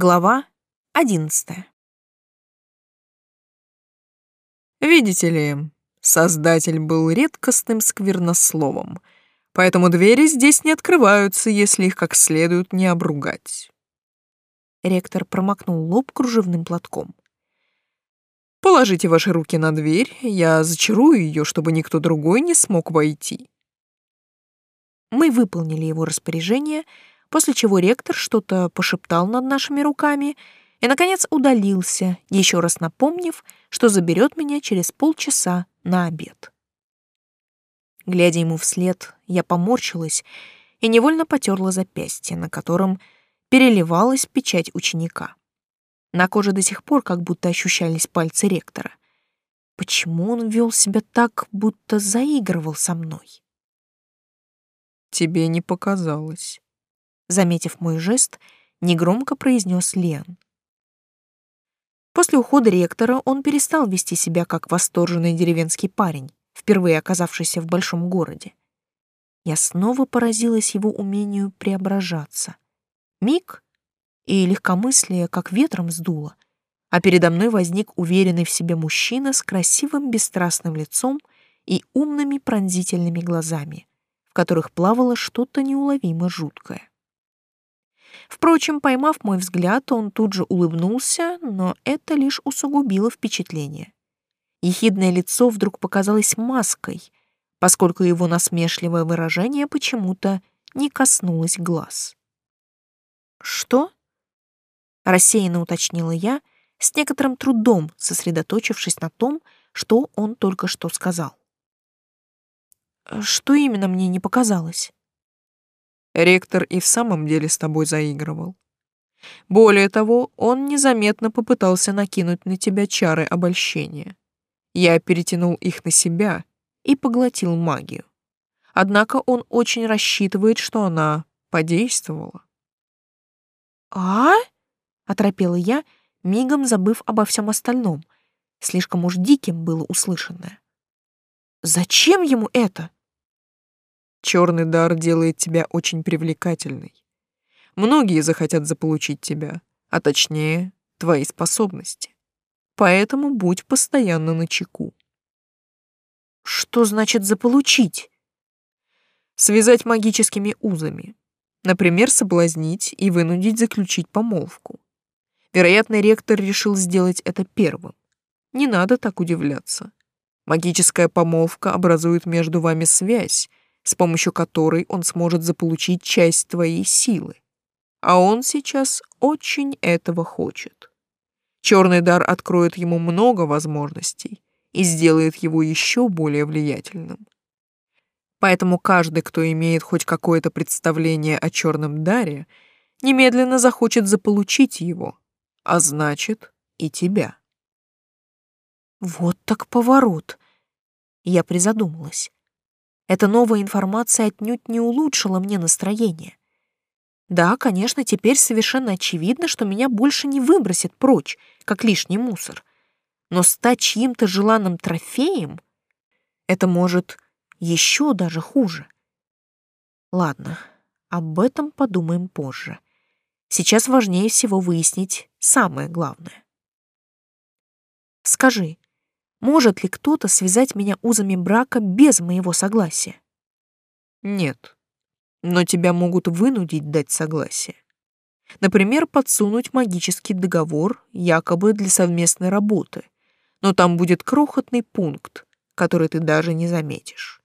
Глава одиннадцатая. Видите ли, создатель был редкостным сквернословом, поэтому двери здесь не открываются, если их как следует не обругать. Ректор промокнул лоб кружевным платком. Положите ваши руки на дверь, я зачарую ее, чтобы никто другой не смог войти. Мы выполнили его распоряжение — после чего ректор что-то пошептал над нашими руками и, наконец, удалился, еще раз напомнив, что заберет меня через полчаса на обед. Глядя ему вслед, я поморщилась и невольно потерла запястье, на котором переливалась печать ученика. На коже до сих пор как будто ощущались пальцы ректора. Почему он вел себя так, будто заигрывал со мной? «Тебе не показалось», заметив мой жест, негромко произнес Лен. После ухода ректора он перестал вести себя как восторженный деревенский парень, впервые оказавшийся в большом городе. Я снова поразилась его умению преображаться. Миг, и легкомыслие как ветром сдуло, а передо мной возник уверенный в себе мужчина с красивым бесстрастным лицом и умными пронзительными глазами, в которых плавало что-то неуловимо жуткое. Впрочем, поймав мой взгляд, он тут же улыбнулся, но это лишь усугубило впечатление. Ехидное лицо вдруг показалось маской, поскольку его насмешливое выражение почему-то не коснулось глаз. «Что?» — рассеянно уточнила я, с некоторым трудом сосредоточившись на том, что он только что сказал. «Что именно мне не показалось?» Ректор и в самом деле с тобой заигрывал. Более того, он незаметно попытался накинуть на тебя чары обольщения. Я перетянул их на себя и поглотил магию. Однако он очень рассчитывает, что она подействовала. «А?» — оторопела я, мигом забыв обо всем остальном. Слишком уж диким было услышанное. «Зачем ему это?» Черный дар делает тебя очень привлекательной. Многие захотят заполучить тебя, а точнее, твои способности. Поэтому будь постоянно на чеку. Что значит заполучить? Связать магическими узами. Например, соблазнить и вынудить заключить помолвку. Вероятно, ректор решил сделать это первым. Не надо так удивляться. Магическая помолвка образует между вами связь, с помощью которой он сможет заполучить часть твоей силы. А он сейчас очень этого хочет. Черный дар откроет ему много возможностей и сделает его еще более влиятельным. Поэтому каждый, кто имеет хоть какое-то представление о черном даре, немедленно захочет заполучить его, а значит и тебя. Вот так поворот. Я призадумалась. Эта новая информация отнюдь не улучшила мне настроение. Да, конечно, теперь совершенно очевидно, что меня больше не выбросят прочь, как лишний мусор. Но стать чьим-то желанным трофеем — это может еще даже хуже. Ладно, об этом подумаем позже. Сейчас важнее всего выяснить самое главное. Скажи, может ли кто-то связать меня узами брака без моего согласия? Нет. Но тебя могут вынудить дать согласие. Например, подсунуть магический договор якобы для совместной работы, но там будет крохотный пункт, который ты даже не заметишь.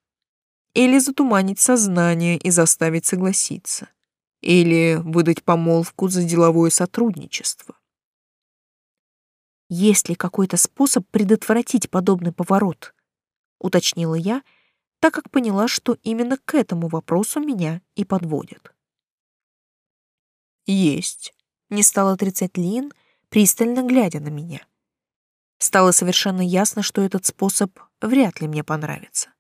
Или затуманить сознание и заставить согласиться. Или выдать помолвку за деловое сотрудничество. Есть ли какой-то способ предотвратить подобный поворот? Уточнила я, так как поняла, что именно к этому вопросу меня и подводят. Есть. Не стал отрицать Лин, пристально глядя на меня. Стало совершенно ясно, что этот способ вряд ли мне понравится.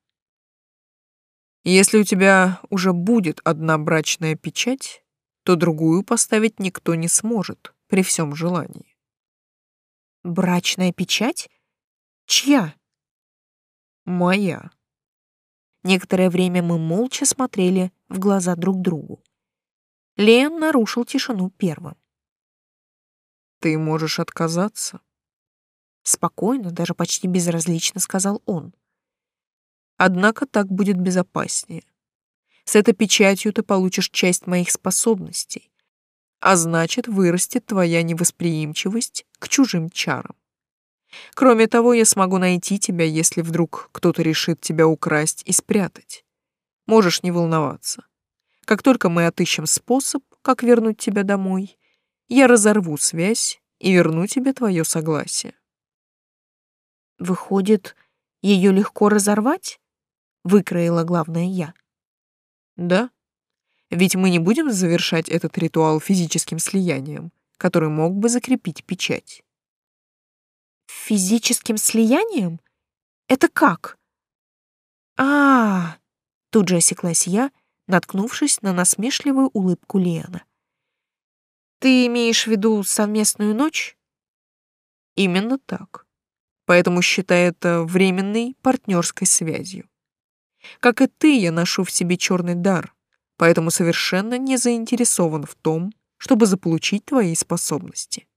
Если у тебя уже будет одна брачная печать, то другую поставить никто не сможет при всем желании. Брачная печать? Чья? Моя. Некоторое время мы молча смотрели в глаза друг другу. Лен нарушил тишину первым. ты можешь отказаться. Спокойно, даже почти безразлично сказал он. Однако так будет безопаснее. С этой печатью ты получишь часть моих способностей, а значит, вырастет твоя невосприимчивость к чужим чарам. Кроме того, я смогу найти тебя, если вдруг кто-то решит тебя украсть и спрятать. Можешь не волноваться. Как только мы отыщем способ, как вернуть тебя домой, я разорву связь и верну тебе твое согласие. Выходит, ее легко разорвать? Выкроила главное я. Да. Ведь мы не будем завершать этот ритуал физическим слиянием, который мог бы закрепить печать. Физическим слиянием? Это как? А, -а, -а тут же осеклась я, наткнувшись на насмешливую улыбку Лена. Ты имеешь в виду совместную ночь? Именно так. Поэтому считай это временной партнерской связью. Как и ты, я ношу в себе черный дар, поэтому совершенно не заинтересован в том, чтобы заполучить твои способности.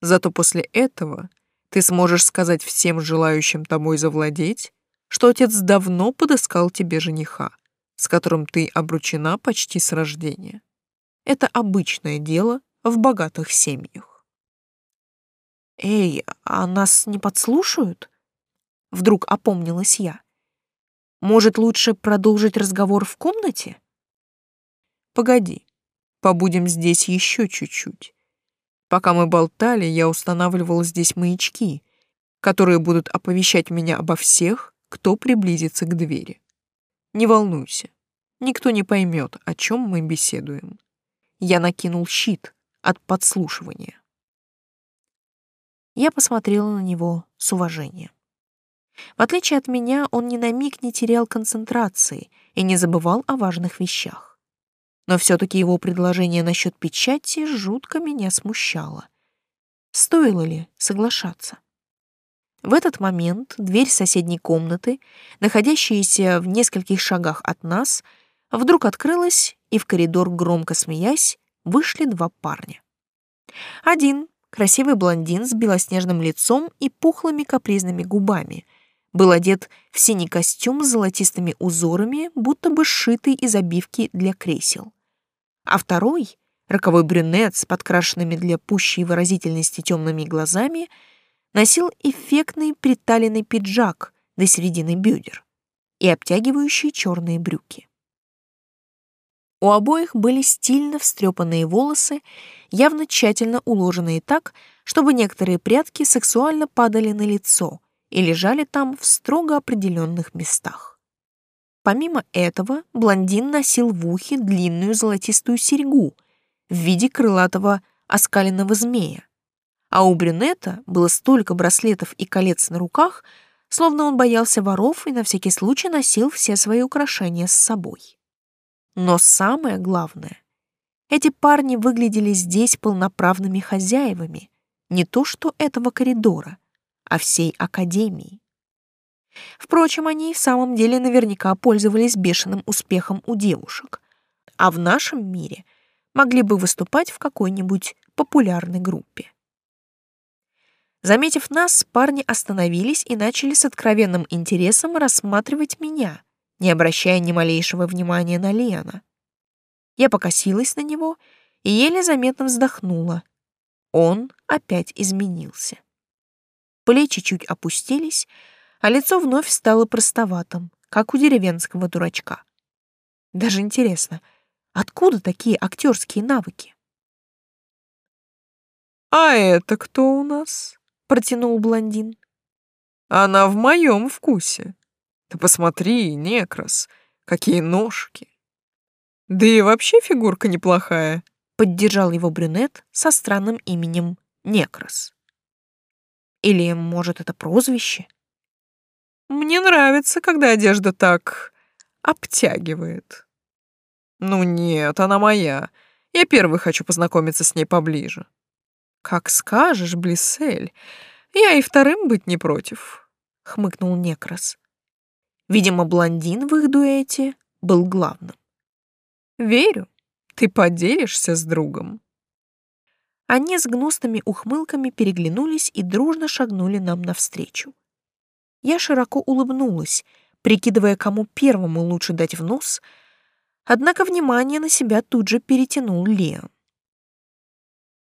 Зато после этого ты сможешь сказать всем желающим тобой завладеть, что отец давно подыскал тебе жениха, с которым ты обручена почти с рождения. Это обычное дело в богатых семьях. «Эй, а нас не подслушают?» Вдруг опомнилась я. «Может, лучше продолжить разговор в комнате?» «Погоди, побудем здесь еще чуть-чуть. Пока мы болтали, я устанавливал здесь маячки, которые будут оповещать меня обо всех, кто приблизится к двери. Не волнуйся, никто не поймет, о чем мы беседуем. Я накинул щит от подслушивания. Я посмотрела на него с уважением. В отличие от меня, он ни на миг не терял концентрации и не забывал о важных вещах но все-таки его предложение насчет печати жутко меня смущало. Стоило ли соглашаться? В этот момент дверь соседней комнаты, находящаяся в нескольких шагах от нас, вдруг открылась, и в коридор, громко смеясь, вышли два парня. Один, красивый блондин с белоснежным лицом и пухлыми капризными губами, был одет в синий костюм с золотистыми узорами, будто бы сшитый из обивки для кресел а второй, роковой брюнет с подкрашенными для пущей выразительности темными глазами, носил эффектный приталенный пиджак до середины бедер и обтягивающие черные брюки. У обоих были стильно встрепанные волосы, явно тщательно уложенные так, чтобы некоторые прядки сексуально падали на лицо и лежали там в строго определенных местах. Помимо этого, блондин носил в ухе длинную золотистую серьгу в виде крылатого оскаленного змея, а у брюнета было столько браслетов и колец на руках, словно он боялся воров и на всякий случай носил все свои украшения с собой. Но самое главное, эти парни выглядели здесь полноправными хозяевами, не то что этого коридора, а всей академии. Впрочем, они в самом деле наверняка пользовались бешеным успехом у девушек, а в нашем мире могли бы выступать в какой-нибудь популярной группе. Заметив нас, парни остановились и начали с откровенным интересом рассматривать меня, не обращая ни малейшего внимания на Лена. Я покосилась на него и еле заметно вздохнула. Он опять изменился. Плечи чуть опустились, а лицо вновь стало простоватым, как у деревенского дурачка. Даже интересно, откуда такие актерские навыки? «А это кто у нас?» — протянул блондин. «Она в моем вкусе. Ты посмотри, некрас, какие ножки. Да и вообще фигурка неплохая», — поддержал его брюнет со странным именем Некрас. Или, может, это прозвище? Мне нравится, когда одежда так обтягивает. Ну нет, она моя. Я первый хочу познакомиться с ней поближе. Как скажешь, Блиссель. Я и вторым быть не против, хмыкнул Некрас. Видимо, блондин в их дуэте был главным. Верю, ты поделишься с другом. Они с гнусными ухмылками переглянулись и дружно шагнули нам навстречу. Я широко улыбнулась, прикидывая, кому первому лучше дать в нос, однако внимание на себя тут же перетянул Леон.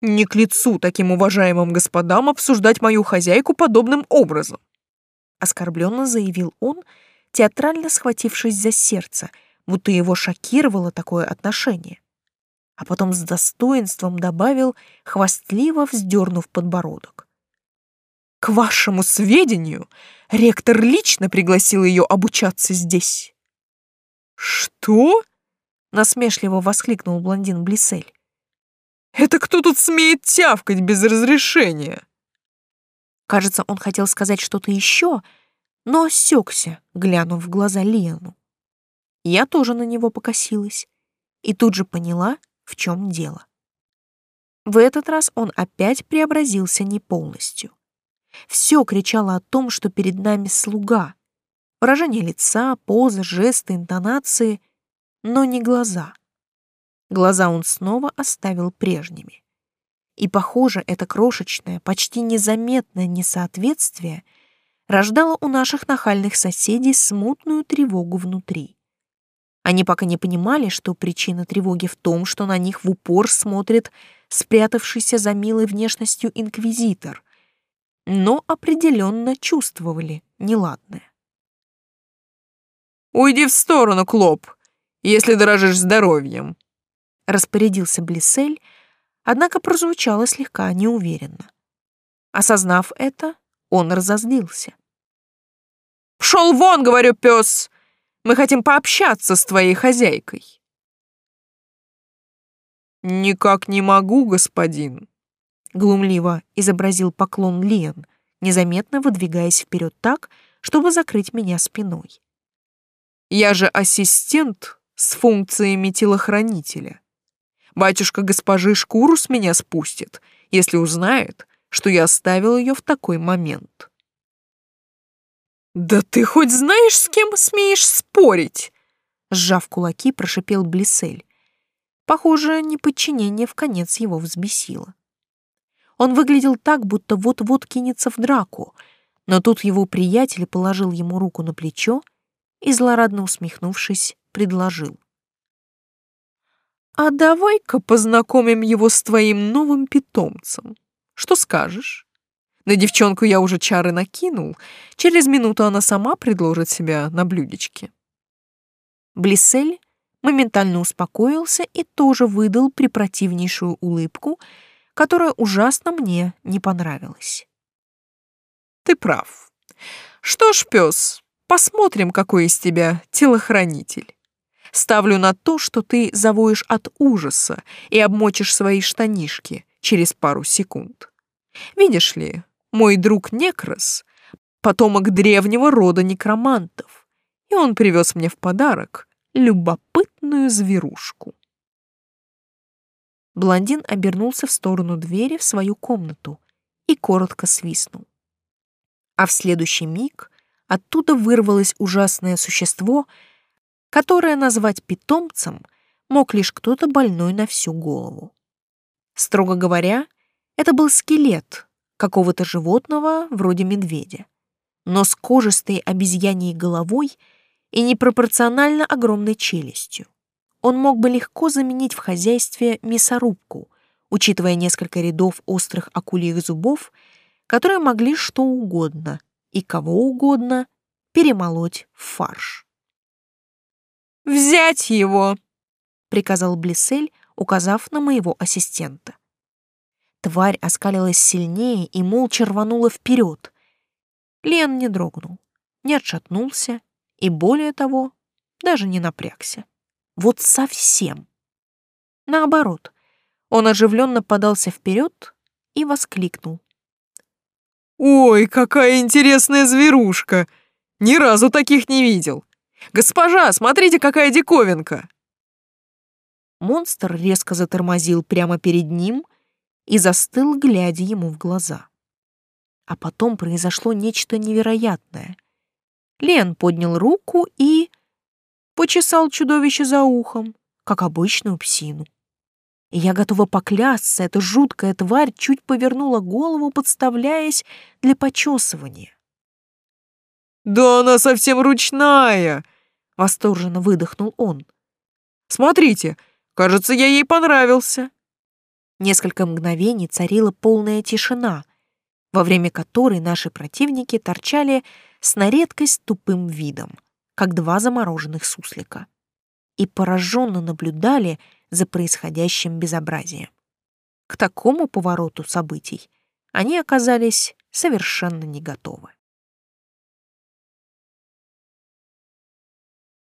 «Не к лицу таким уважаемым господам обсуждать мою хозяйку подобным образом», оскорбленно заявил он, театрально схватившись за сердце, будто его шокировало такое отношение. А потом с достоинством добавил, хвастливо вздернув подбородок. К вашему сведению, ректор лично пригласил ее обучаться здесь. Что? Насмешливо воскликнул блондин Блисель. Это кто тут смеет тявкать без разрешения? Кажется, он хотел сказать что-то еще, но осекся, глянув в глаза Лену. Я тоже на него покосилась и тут же поняла, в чем дело. В этот раз он опять преобразился не полностью. Все кричало о том, что перед нами слуга. Выражение лица, поза, жесты, интонации, но не глаза. Глаза он снова оставил прежними. И, похоже, это крошечное, почти незаметное несоответствие рождало у наших нахальных соседей смутную тревогу внутри. Они пока не понимали, что причина тревоги в том, что на них в упор смотрит спрятавшийся за милой внешностью инквизитор, но определенно чувствовали неладное. «Уйди в сторону, Клоп, если дорожишь здоровьем», — распорядился Блисель, однако прозвучало слегка неуверенно. Осознав это, он разозлился. «Пшел вон, говорю, пес! Мы хотим пообщаться с твоей хозяйкой». «Никак не могу, господин», глумливо изобразил поклон Лен, незаметно выдвигаясь вперед так, чтобы закрыть меня спиной. «Я же ассистент с функциями телохранителя. Батюшка госпожи шкуру с меня спустит, если узнает, что я оставил ее в такой момент». «Да ты хоть знаешь, с кем смеешь спорить?» Сжав кулаки, прошипел Блисель. Похоже, неподчинение в конец его взбесило. Он выглядел так, будто вот-вот кинется в драку, но тут его приятель положил ему руку на плечо и, злорадно усмехнувшись, предложил. «А давай-ка познакомим его с твоим новым питомцем. Что скажешь? На девчонку я уже чары накинул. Через минуту она сама предложит себя на блюдечке». Блиссель моментально успокоился и тоже выдал препротивнейшую улыбку, которая ужасно мне не понравилась. Ты прав. Что ж, пес, посмотрим, какой из тебя телохранитель. Ставлю на то, что ты завоешь от ужаса и обмочишь свои штанишки через пару секунд. Видишь ли, мой друг Некрос — потомок древнего рода некромантов, и он привез мне в подарок любопытную зверушку. Блондин обернулся в сторону двери в свою комнату и коротко свистнул. А в следующий миг оттуда вырвалось ужасное существо, которое назвать питомцем мог лишь кто-то больной на всю голову. Строго говоря, это был скелет какого-то животного вроде медведя, но с кожистой обезьяньей головой и непропорционально огромной челюстью он мог бы легко заменить в хозяйстве мясорубку, учитывая несколько рядов острых акульих зубов, которые могли что угодно и кого угодно перемолоть в фарш. «Взять его!» — приказал Блисель, указав на моего ассистента. Тварь оскалилась сильнее и молча рванула вперед. Лен не дрогнул, не отшатнулся и, более того, даже не напрягся. Вот совсем. Наоборот, он оживленно подался вперед и воскликнул. «Ой, какая интересная зверушка! Ни разу таких не видел! Госпожа, смотрите, какая диковинка!» Монстр резко затормозил прямо перед ним и застыл, глядя ему в глаза. А потом произошло нечто невероятное. Лен поднял руку и почесал чудовище за ухом, как обычную псину. И я готова поклясться, эта жуткая тварь чуть повернула голову, подставляясь для почесывания. «Да она совсем ручная!» — восторженно выдохнул он. «Смотрите, кажется, я ей понравился». Несколько мгновений царила полная тишина, во время которой наши противники торчали с на редкость тупым видом, как два замороженных суслика, и пораженно наблюдали за происходящим безобразием. К такому повороту событий они оказались совершенно не готовы.